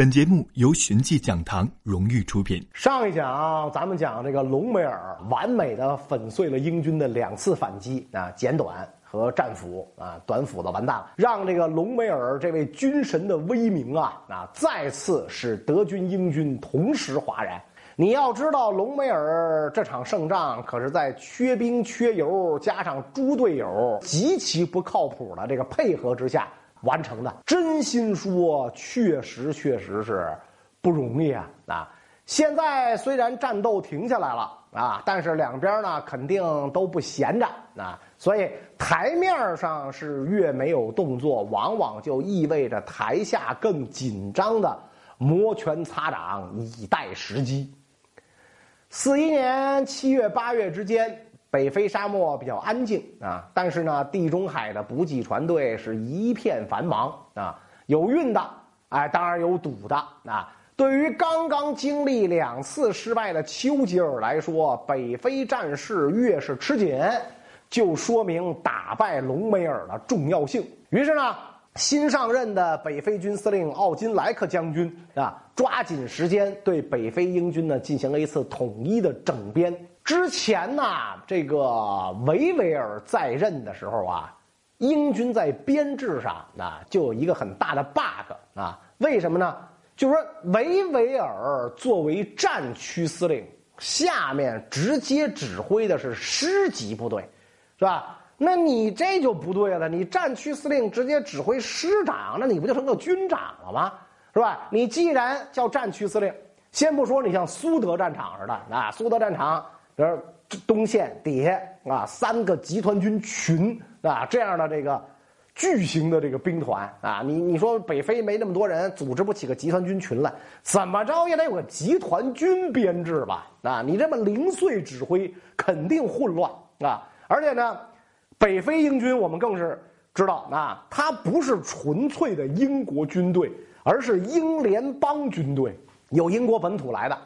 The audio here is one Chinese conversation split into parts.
本节目由寻迹讲堂荣誉出品。上一讲咱们讲这个隆美尔完美的粉碎了英军的两次反击啊，简短和战斧啊，短斧子完蛋了，让这个隆美尔这位军神的威名啊啊再次使德军英军同时哗然。你要知道，隆美尔这场胜仗可是在缺兵缺油，加上猪队友极其不靠谱的这个配合之下。完成的，真心说，确实确实是不容易啊！啊，现在虽然战斗停下来了啊，但是两边呢肯定都不闲着啊，所以台面上是越没有动作，往往就意味着台下更紧张的摩拳擦掌，以待时机。四一年七月八月之间。北非沙漠比较安静啊，但是呢，地中海的补给船队是一片繁忙啊，有运的，哎，当然有堵的啊。对于刚刚经历两次失败的丘吉尔来说，北非战事越是吃紧，就说明打败隆美尔的重要性。于是呢，新上任的北非军司令奥金莱克将军啊，抓紧时间对北非英军呢进行了一次统一的整编。之前呢，这个维维尔在任的时候啊，英军在编制上啊就有一个很大的 bug 啊，为什么呢？就是说维维尔作为战区司令，下面直接指挥的是师级部队，是吧？那你这就不对了，你战区司令直接指挥师长，那你不就成个军长了吗？是吧？你既然叫战区司令，先不说你像苏德战场似的啊，苏德战场。而东线底下啊，三个集团军群啊，这样的这个巨型的这个兵团啊，你你说北非没那么多人，组织不起个集团军群来，怎么着也得有个集团军编制吧？啊，你这么零碎指挥，肯定混乱啊！而且呢，北非英军我们更是知道啊，它不是纯粹的英国军队，而是英联邦军队，有英国本土来的，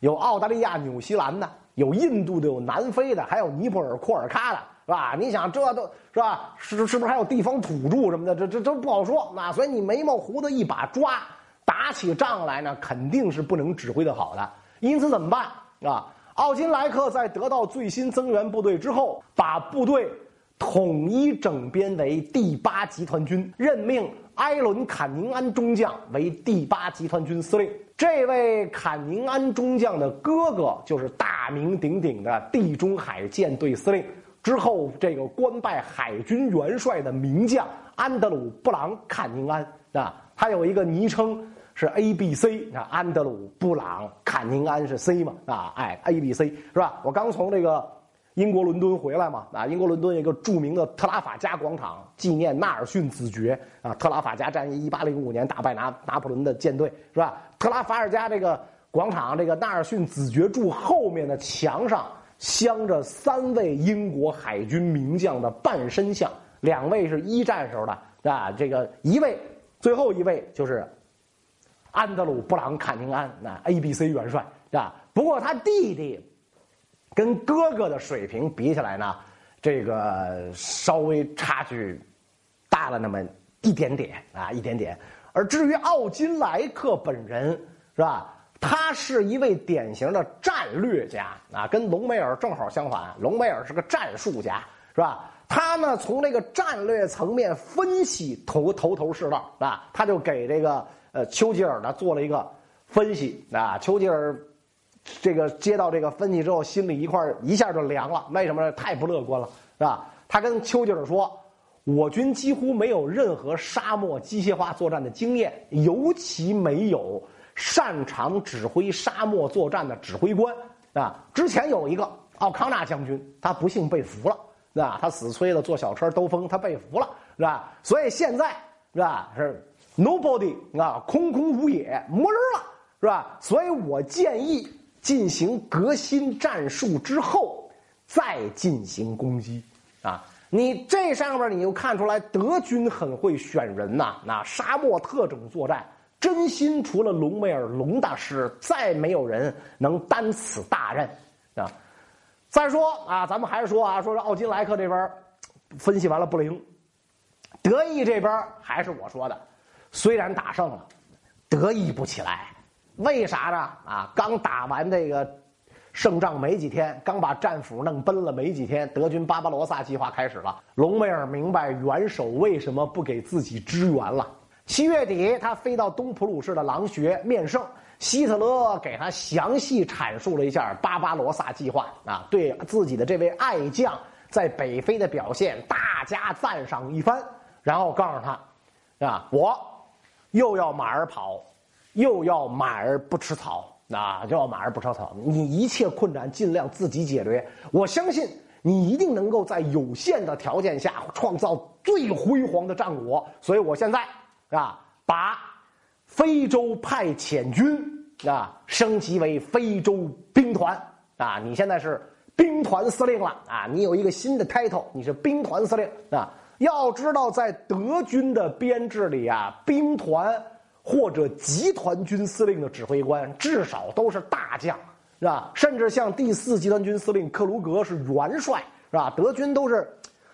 有澳大利亚、纽西兰的。有印度的，有南非的，还有尼泊尔、库尔喀的，是吧？你想，这都是吧？是是不是还有地方土著什么的？这这这不好说。那所以你眉毛胡子一把抓，打起仗来呢，肯定是不能指挥的好的。因此怎么办啊？奥金莱克在得到最新增援部队之后，把部队统一整编为第八集团军，任命埃伦·坎宁安中将为第八集团军司令。这位坎宁安中将的哥哥就是大名鼎鼎的地中海舰队司令，之后这个官拜海军元帅的名将安德鲁·布朗坎宁安啊，他有一个昵称是 A B C 啊，安德鲁·布朗坎宁安是 C 嘛啊，哎 A B C 是吧？我刚从这个。英国伦敦回来嘛？啊，英国伦敦一个著名的特拉法加广场纪念纳尔逊子爵啊。特拉法加战役，一八零五年打败拿拿破仑的舰队，是吧？特拉法尔加这个广场，这个纳尔逊子爵柱后面的墙上镶着三位英国海军名将的半身像，两位是一战时候的啊，这个一位，最后一位就是安德鲁·布朗坎宁安，那 A B C 元帅啊。不过他弟弟。跟哥哥的水平比起来呢，这个稍微差距大了那么一点点啊，一点点。而至于奥金莱克本人是吧？他是一位典型的战略家啊，跟隆美尔正好相反。隆美尔是个战术家是吧？他呢从这个战略层面分析头头头是道啊，他就给这个呃丘吉尔呢做了一个分析啊，丘吉尔。这个接到这个分析之后，心里一块一下就凉了。为什么？太不乐观了，是吧？他跟丘吉尔说：“我军几乎没有任何沙漠机械化作战的经验，尤其没有擅长指挥沙漠作战的指挥官啊。之前有一个奥康纳将军，他不幸被俘了，是吧？他死催的坐小车兜风，他被俘了，是吧？所以现在是吧？是 nobody 啊，空空如也，没人了，是吧？所以我建议。”进行革新战术之后，再进行攻击，啊，你这上面你就看出来德军很会选人呐，那沙漠特种作战，真心除了隆美尔隆大师，再没有人能担此大任，啊，再说啊，咱们还是说啊，说是奥金莱克这边分析完了不灵，德意这边还是我说的，虽然打胜了。得意不起来。为啥呢？啊，刚打完这个胜仗没几天，刚把战俘弄奔了没几天，德军巴巴罗萨计划开始了。隆美尔明白元首为什么不给自己支援了。七月底，他飞到东普鲁士的狼穴面圣，希特勒给他详细阐述了一下巴巴罗萨计划啊，对自己的这位爱将在北非的表现大加赞赏一番，然后告诉他，啊，我又要马儿跑。又要马儿不吃草，啊，又要马儿不吃草。你一切困难尽量自己解决。我相信你一定能够在有限的条件下创造最辉煌的战果。所以我现在啊，把非洲派遣军啊升级为非洲兵团啊。你现在是兵团司令了啊，你有一个新的 title，你是兵团司令啊。要知道，在德军的编制里啊，兵团。或者集团军司令的指挥官至少都是大将，是吧？甚至像第四集团军司令克卢格是元帅，是吧？德军都是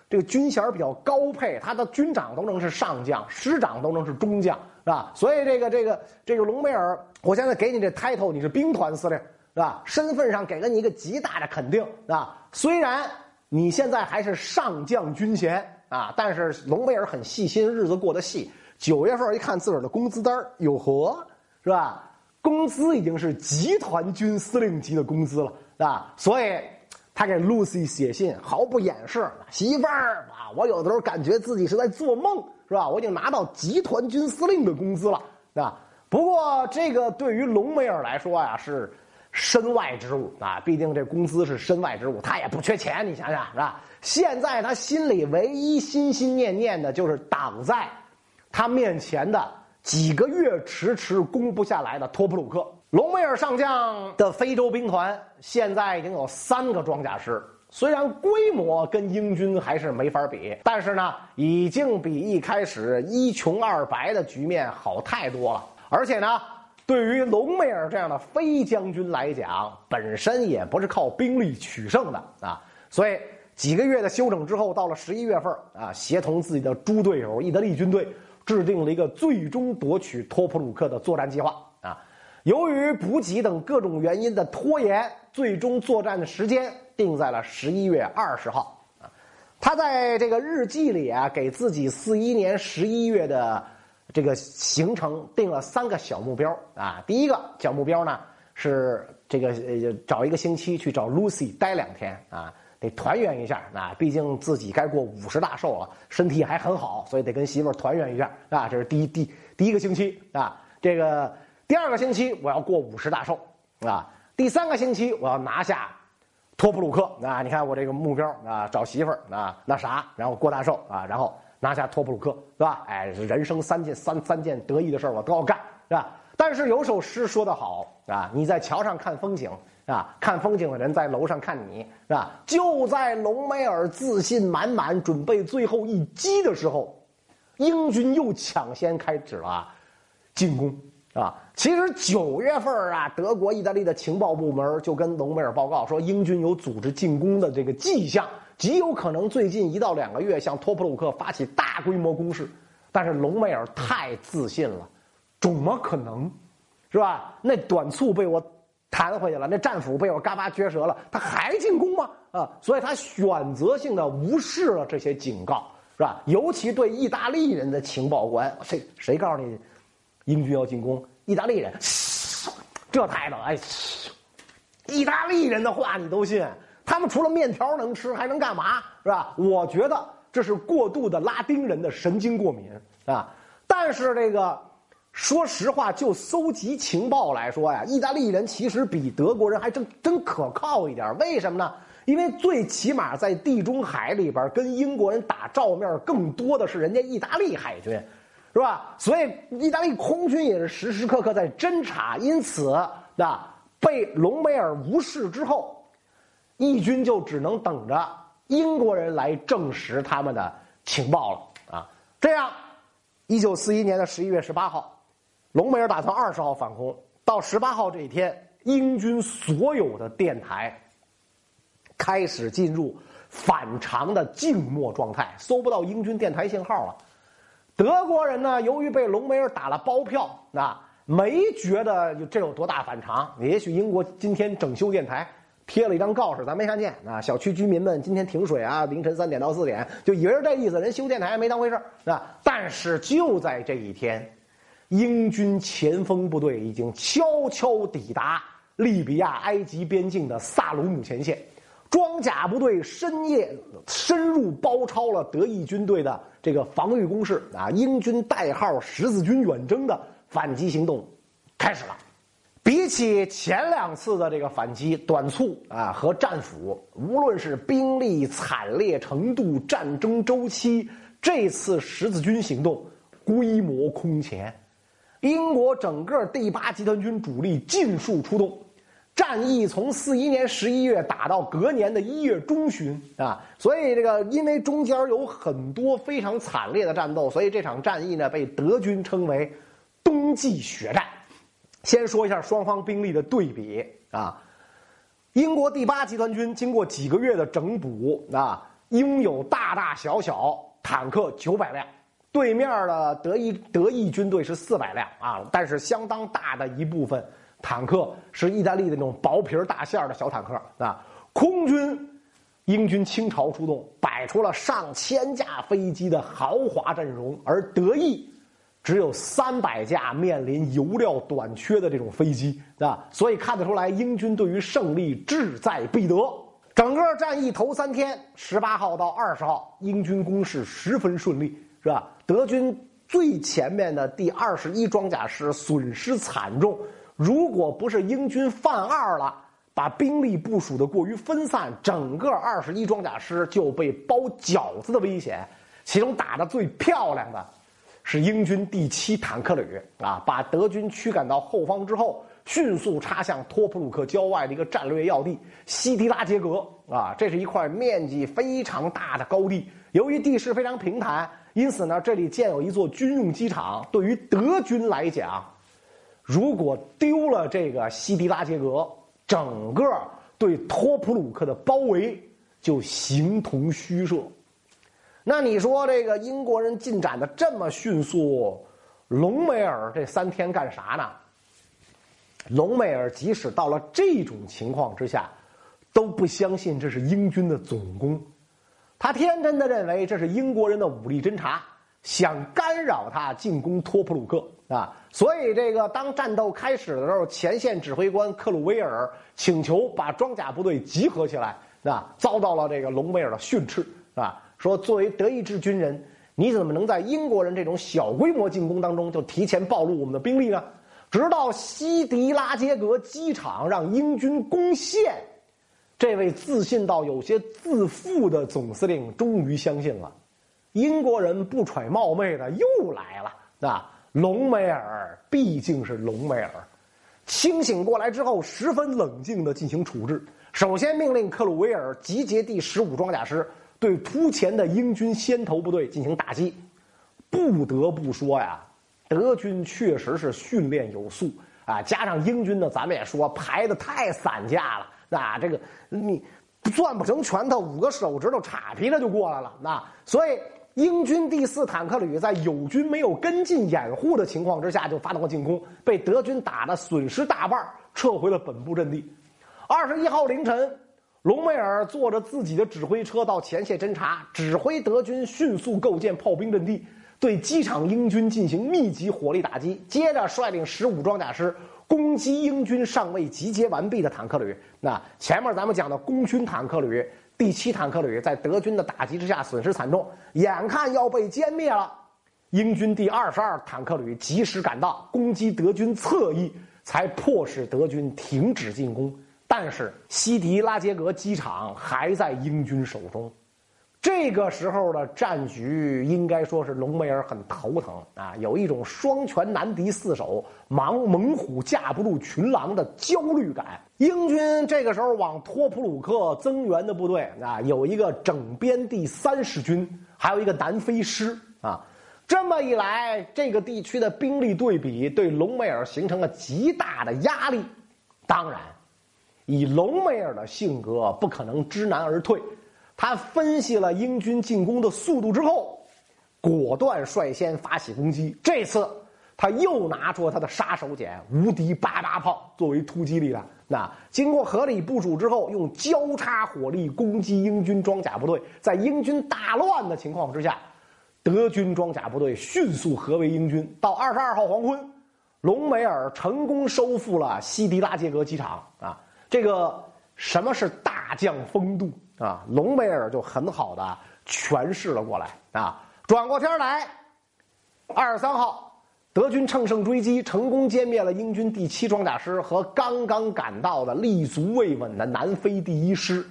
这个军衔比较高配，他的军长都能是上将，师长都能是中将，是吧？所以这个这个这个隆美尔，我现在给你这 title，你是兵团司令，是吧？身份上给了你一个极大的肯定，是吧？虽然你现在还是上将军衔啊，但是隆美尔很细心，日子过得细。九月份一看自个儿的工资单有活是吧？工资已经是集团军司令级的工资了，是吧？所以他给露西写信，毫不掩饰：“媳妇儿啊，我有的时候感觉自己是在做梦，是吧？我已经拿到集团军司令的工资了，是吧？不过这个对于隆美尔来说呀，是身外之物啊，毕竟这工资是身外之物，他也不缺钱，你想想是吧？现在他心里唯一心心念念的就是挡在。”他面前的几个月迟迟攻不下来的托普鲁克，隆美尔上将的非洲兵团现在已经有三个装甲师，虽然规模跟英军还是没法比，但是呢，已经比一开始一穷二白的局面好太多了。而且呢，对于隆美尔这样的非将军来讲，本身也不是靠兵力取胜的啊，所以几个月的休整之后，到了十一月份啊，协同自己的猪队友意大利军队。制定了一个最终夺取托普鲁克的作战计划啊！由于补给等各种原因的拖延，最终作战的时间定在了十一月二十号啊！他在这个日记里啊，给自己四一年十一月的这个行程定了三个小目标啊！第一个小目标呢是这个找一个星期去找 Lucy 待两天啊。得团圆一下啊！毕竟自己该过五十大寿了，身体还很好，所以得跟媳妇儿团圆一下啊！这是第一第第一个星期啊，这个第二个星期我要过五十大寿啊，第三个星期我要拿下托普鲁克啊！你看我这个目标啊，找媳妇儿啊，那啥，然后过大寿啊，然后拿下托普鲁克是吧？哎，人生三件三三件得意的事儿我都要干是吧？但是有首诗说得好啊，你在桥上看风景。啊，看风景的人在楼上看你，是吧？就在隆美尔自信满满准备最后一击的时候，英军又抢先开始了进攻，啊！其实九月份啊，德国、意大利的情报部门就跟隆美尔报告说，英军有组织进攻的这个迹象，极有可能最近一到两个月向托普鲁克发起大规模攻势。但是隆美尔太自信了，怎么可能？是吧？那短促被我。弹回去了，那战俘被我嘎巴撅折了，他还进攻吗？啊，所以他选择性的无视了这些警告，是吧？尤其对意大利人的情报官，谁谁告诉你英军要进攻？意大利人，这态度，哎，意大利人的话你都信？他们除了面条能吃，还能干嘛？是吧？我觉得这是过度的拉丁人的神经过敏啊！但是这个。说实话，就搜集情报来说呀，意大利人其实比德国人还真真可靠一点。为什么呢？因为最起码在地中海里边，跟英国人打照面更多的是人家意大利海军，是吧？所以意大利空军也是时时刻刻在侦察。因此，那被隆美尔无视之后，义军就只能等着英国人来证实他们的情报了啊。这样，一九四一年的十一月十八号。隆美尔打算二十号反攻，到十八号这一天，英军所有的电台开始进入反常的静默状态，搜不到英军电台信号了。德国人呢，由于被隆美尔打了包票，啊，没觉得这有多大反常。也许英国今天整修电台贴了一张告示，咱没看见啊。小区居民们今天停水啊，凌晨三点到四点，就以为是这意思。人修电台没当回事啊。但是就在这一天，英军前锋部队已经悄悄抵达利比亚埃及边境的萨鲁姆前线。装甲部队深夜深入包抄了德意军队的这个防御工事啊！英军代号“十字军”远征的反击行动开始了。比起前两次的这个反击短促啊和战俘，无论是兵力惨烈程度、战争周期，这次十字军行动规模空前。英国整个第八集团军主力尽数出动。战役从四一年十一月打到隔年的一月中旬啊，所以这个因为中间有很多非常惨烈的战斗，所以这场战役呢被德军称为“冬季血战”。先说一下双方兵力的对比啊，英国第八集团军经过几个月的整补啊，拥有大大小小坦克九百辆，对面的德意德意军队是四百辆啊，但是相当大的一部分。坦克是意大利的那种薄皮大馅的小坦克啊，空军，英军倾巢出动，摆出了上千架飞机的豪华阵容，而德意只有三百架面临油料短缺的这种飞机啊，所以看得出来，英军对于胜利志在必得。整个战役头三天，十八号到二十号，英军攻势十分顺利，是吧？德军最前面的第二十一装甲师损失惨重。如果不是英军犯二了，把兵力部署的过于分散，整个二十一装甲师就被包饺子的危险。其中打的最漂亮的，是英军第七坦克旅啊，把德军驱赶到后方之后，迅速插向托普鲁克郊外的一个战略要地西迪拉杰格啊，这是一块面积非常大的高地，由于地势非常平坦，因此呢，这里建有一座军用机场，对于德军来讲。如果丢了这个西迪拉杰格，整个对托普鲁克的包围就形同虚设。那你说这个英国人进展的这么迅速，隆美尔这三天干啥呢？隆美尔即使到了这种情况之下，都不相信这是英军的总攻，他天真的认为这是英国人的武力侦察，想干扰他进攻托普鲁克。啊，所以这个当战斗开始的时候，前线指挥官克鲁威尔请求把装甲部队集合起来，啊，遭到了这个隆美尔的训斥，啊，说作为德意志军人，你怎么能在英国人这种小规模进攻当中就提前暴露我们的兵力呢？直到西迪拉杰格机场让英军攻陷，这位自信到有些自负的总司令终于相信了，英国人不揣冒昧的又来了，啊。隆美尔毕竟是隆美尔，清醒过来之后，十分冷静的进行处置。首先命令克鲁威尔集结第十五装甲师，对突前的英军先头部队进行打击。不得不说呀，德军确实是训练有素啊，加上英军呢，咱们也说排的太散架了啊，这个你攥不成拳头，五个手指头叉劈着就过来了。那所以。英军第四坦克旅在友军没有跟进掩护的情况之下，就发动了进攻，被德军打的损失大半，撤回了本部阵地。二十一号凌晨，隆美尔坐着自己的指挥车到前线侦察，指挥德军迅速构建炮兵阵地，对机场英军进行密集火力打击。接着率领十五装甲师攻击英军尚未集结完毕的坦克旅。那前面咱们讲的功勋坦克旅。第七坦克旅在德军的打击之下损失惨重，眼看要被歼灭了。英军第二十二坦克旅及时赶到，攻击德军侧翼，才迫使德军停止进攻。但是西迪拉杰格机场还在英军手中。这个时候的战局应该说是隆美尔很头疼啊，有一种双拳难敌四手、盲猛虎架不住群狼的焦虑感。英军这个时候往托普鲁克增援的部队啊，有一个整编第三十军，还有一个南非师啊。这么一来，这个地区的兵力对比对隆美尔形成了极大的压力。当然，以隆美尔的性格，不可能知难而退。他分析了英军进攻的速度之后，果断率先发起攻击。这次他又拿出了他的杀手锏——无敌八八炮作为突击力量。那经过合理部署之后，用交叉火力攻击英军装甲部队，在英军大乱的情况之下，德军装甲部队迅速合围英军。到二十二号黄昏，隆美尔成功收复了西迪拉杰格机场。啊，这个什么是大将风度啊？隆美尔就很好的诠释了过来。啊，转过天来，二十三号。德军乘胜追击，成功歼灭了英军第七装甲师和刚刚赶到的立足未稳的南非第一师。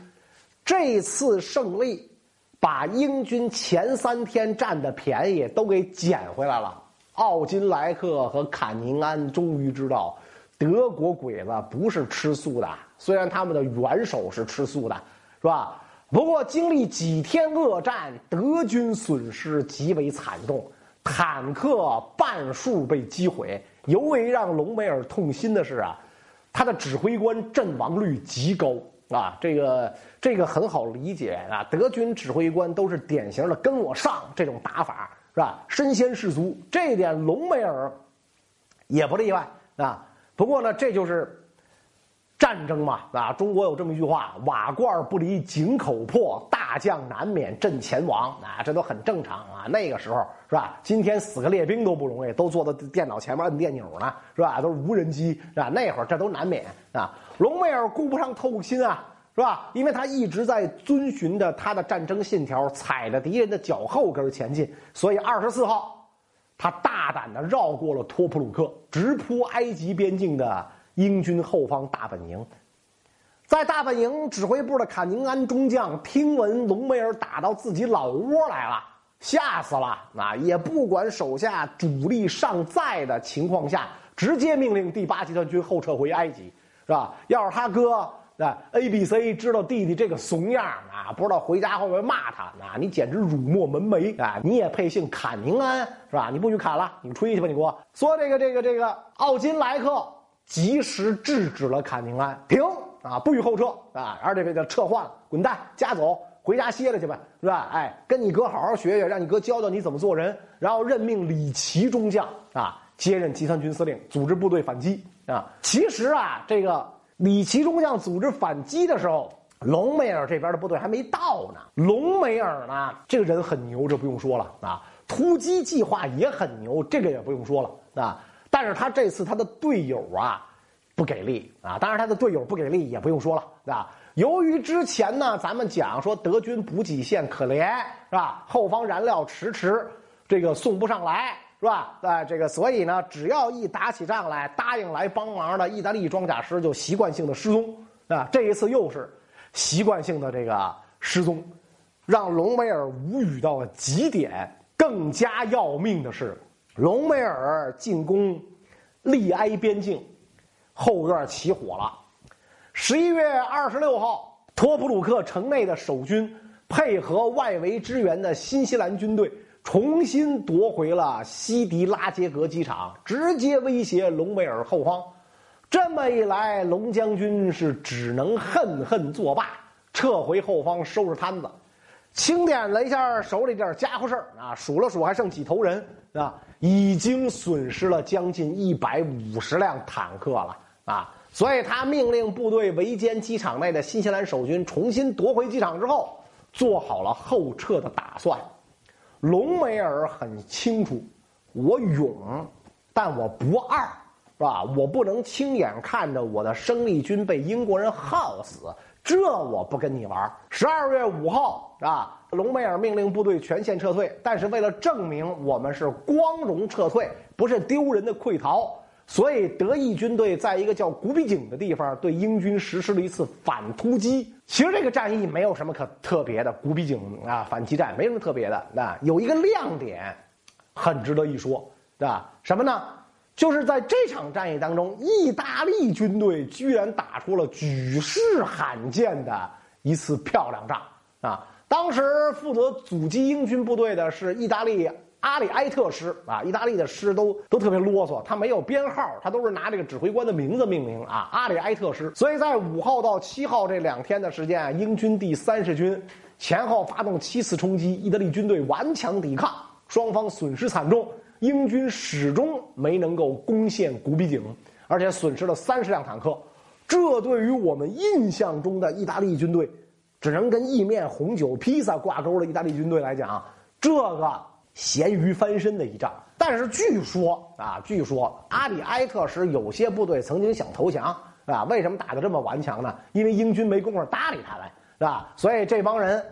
这次胜利，把英军前三天占的便宜都给捡回来了。奥金莱克和坎宁安终于知道，德国鬼子不是吃素的。虽然他们的元首是吃素的，是吧？不过经历几天恶战，德军损失极为惨重。坦克半数被击毁，尤为让隆美尔痛心的是啊，他的指挥官阵亡率极高啊，这个这个很好理解啊，德军指挥官都是典型的跟我上这种打法是吧？身先士卒，这点隆美尔也不例外啊。不过呢，这就是。战争嘛，啊，中国有这么一句话：“瓦罐不离井口破，大将难免阵前亡。”啊，这都很正常啊。那个时候是吧？今天死个列兵都不容易，都坐在电脑前面摁电钮呢，是吧？都是无人机，是吧？那会儿这都难免啊。隆美尔顾不上透心啊，是吧？因为他一直在遵循着他的战争信条，踩着敌人的脚后跟前进，所以二十四号，他大胆的绕过了托普鲁克，直扑埃及边境的。英军后方大本营，在大本营指挥部的卡宁安中将听闻隆美尔打到自己老窝来了，吓死了啊！也不管手下主力尚在的情况下，直接命令第八集团军后撤回埃及，是吧？要是他哥啊 A、B、C 知道弟弟这个怂样啊，不知道回家会不会骂他啊？你简直辱没门楣啊！你也配姓卡宁安是吧？你不许砍了，你吹去吧，你给我说这个这个这个奥金莱克。及时制止了坎宁安，停啊，不许后撤啊！而且这撤换了，滚蛋，家走，回家歇着去吧，是吧？哎，跟你哥好好学学，让你哥教教你怎么做人。然后任命李奇中将啊，接任集团军司令，组织部队反击啊。其实啊，这个李奇中将组织反击的时候，隆美尔这边的部队还没到呢。隆美尔呢，这个人很牛，这不用说了啊。突击计划也很牛，这个也不用说了啊。但是他这次他的队友啊不给力啊，当然他的队友不给力也不用说了，是吧？由于之前呢，咱们讲说德军补给线可怜，是吧？后方燃料迟迟这个送不上来，是吧？哎，这个所以呢，只要一打起仗来，答应来帮忙的意大利装甲师就习惯性的失踪啊。这一次又是习惯性的这个失踪，让隆美尔无语到了极点。更加要命的是。隆美尔进攻利埃边境，后院起火了。十一月二十六号，托普鲁克城内的守军配合外围支援的新西兰军队，重新夺回了西迪拉杰格机场，直接威胁隆美尔后方。这么一来，龙将军是只能恨恨作罢，撤回后方收拾摊子。清点了一下手里这点家伙事儿啊，数了数还剩几头人啊。已经损失了将近一百五十辆坦克了啊！所以他命令部队围歼机场内的新西兰守军，重新夺回机场之后，做好了后撤的打算。隆美尔很清楚，我勇，但我不二，是吧？我不能亲眼看着我的生力军被英国人耗死。这我不跟你玩。十二月五号啊，隆美尔命令部队全线撤退，但是为了证明我们是光荣撤退，不是丢人的溃逃，所以德意军队在一个叫古比井的地方对英军实施了一次反突击。其实这个战役没有什么可特别的，古比井啊反击战没什么特别的。那有一个亮点，很值得一说，对吧？什么呢？就是在这场战役当中，意大利军队居然打出了举世罕见的一次漂亮仗啊！当时负责阻击英军部队的是意大利阿里埃特师啊，意大利的师都都特别啰嗦，他没有编号，他都是拿这个指挥官的名字命名啊，阿里埃特师。所以在五号到七号这两天的时间啊，英军第三十军前后发动七次冲击，意大利军队顽强抵抗，双方损失惨重。英军始终没能够攻陷古比井，而且损失了三十辆坦克。这对于我们印象中的意大利军队，只能跟意面、红酒、披萨挂钩的意大利军队来讲，这个咸鱼翻身的一仗。但是据说啊，据说阿里埃特时有些部队曾经想投降，啊，为什么打得这么顽强呢？因为英军没工夫搭理他们，是吧？所以这帮人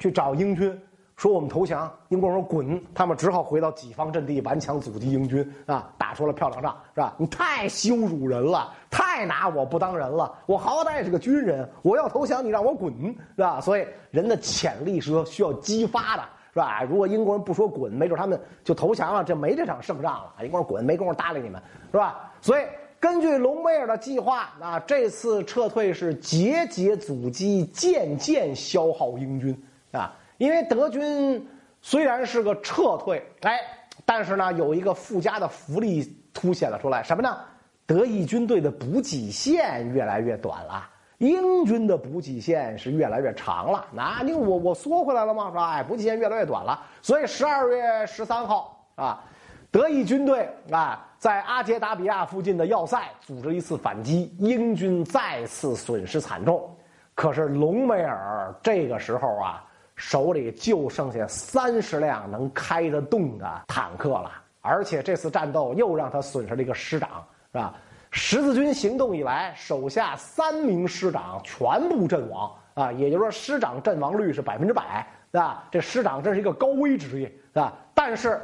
去找英军。说我们投降，英国人说滚，他们只好回到己方阵地顽强阻击英军啊，打出了漂亮仗，是吧？你太羞辱人了，太拿我不当人了。我好歹是个军人，我要投降，你让我滚，是吧？所以人的潜力是需要激发的，是吧？如果英国人不说滚，没准他们就投降了，就没这场胜仗了。英国人滚，没工夫搭理你们，是吧？所以根据隆美尔的计划，啊，这次撤退是节节阻击，渐渐消耗英军，啊。因为德军虽然是个撤退，哎，但是呢，有一个附加的福利凸显了出来，什么呢？德意军队的补给线越来越短了，英军的补给线是越来越长了。那你我我缩回来了吗？是吧？哎，补给线越来越短了。所以十二月十三号啊，德意军队啊在阿杰达比亚附近的要塞组织一次反击，英军再次损失惨重。可是隆美尔这个时候啊。手里就剩下三十辆能开得动的坦克了，而且这次战斗又让他损失了一个师长，是吧？十字军行动以来，手下三名师长全部阵亡啊，也就是说，师长阵亡率是百分之百，是吧？这师长真是一个高危职业，是吧？但是，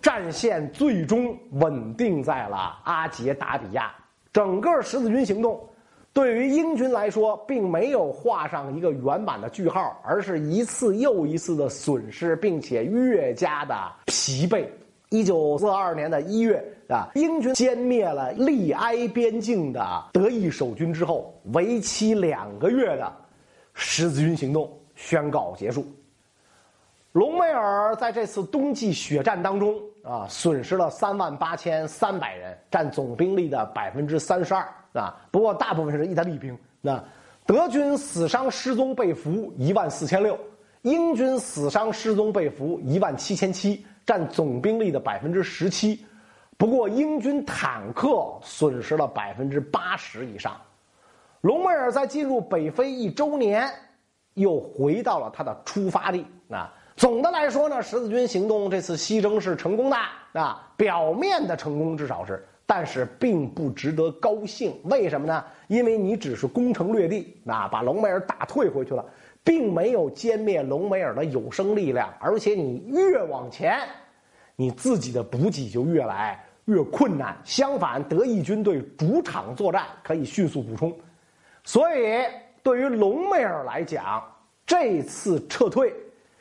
战线最终稳定在了阿杰达比亚，整个十字军行动。对于英军来说，并没有画上一个圆满的句号，而是一次又一次的损失，并且越加的疲惫。一九四二年的一月啊，英军歼灭了利埃边境的德意守军之后，为期两个月的十字军行动宣告结束。隆美尔在这次冬季血战当中啊，损失了三万八千三百人，占总兵力的百分之三十二。啊，不过大部分是意大利兵。那德军死伤失踪被俘一万四千六，英军死伤失踪被俘一万七千七，占总兵力的百分之十七。不过英军坦克损失了百分之八十以上。隆美尔在进入北非一周年，又回到了他的出发地。啊，总的来说呢，十字军行动这次西征是成功的。啊，表面的成功至少是。但是并不值得高兴，为什么呢？因为你只是攻城略地，啊，把隆美尔打退回去了，并没有歼灭隆美尔的有生力量，而且你越往前，你自己的补给就越来越困难。相反，德意军队主场作战可以迅速补充，所以对于隆美尔来讲，这次撤退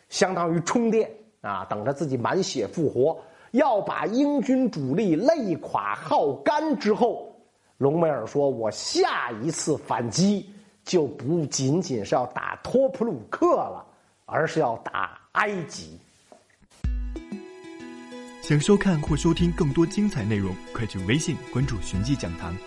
相当于充电啊，等着自己满血复活。要把英军主力累垮耗干之后，隆美尔说：“我下一次反击就不仅仅是要打托普鲁克了，而是要打埃及。”想收看或收听更多精彩内容，快去微信关注“寻迹讲堂”。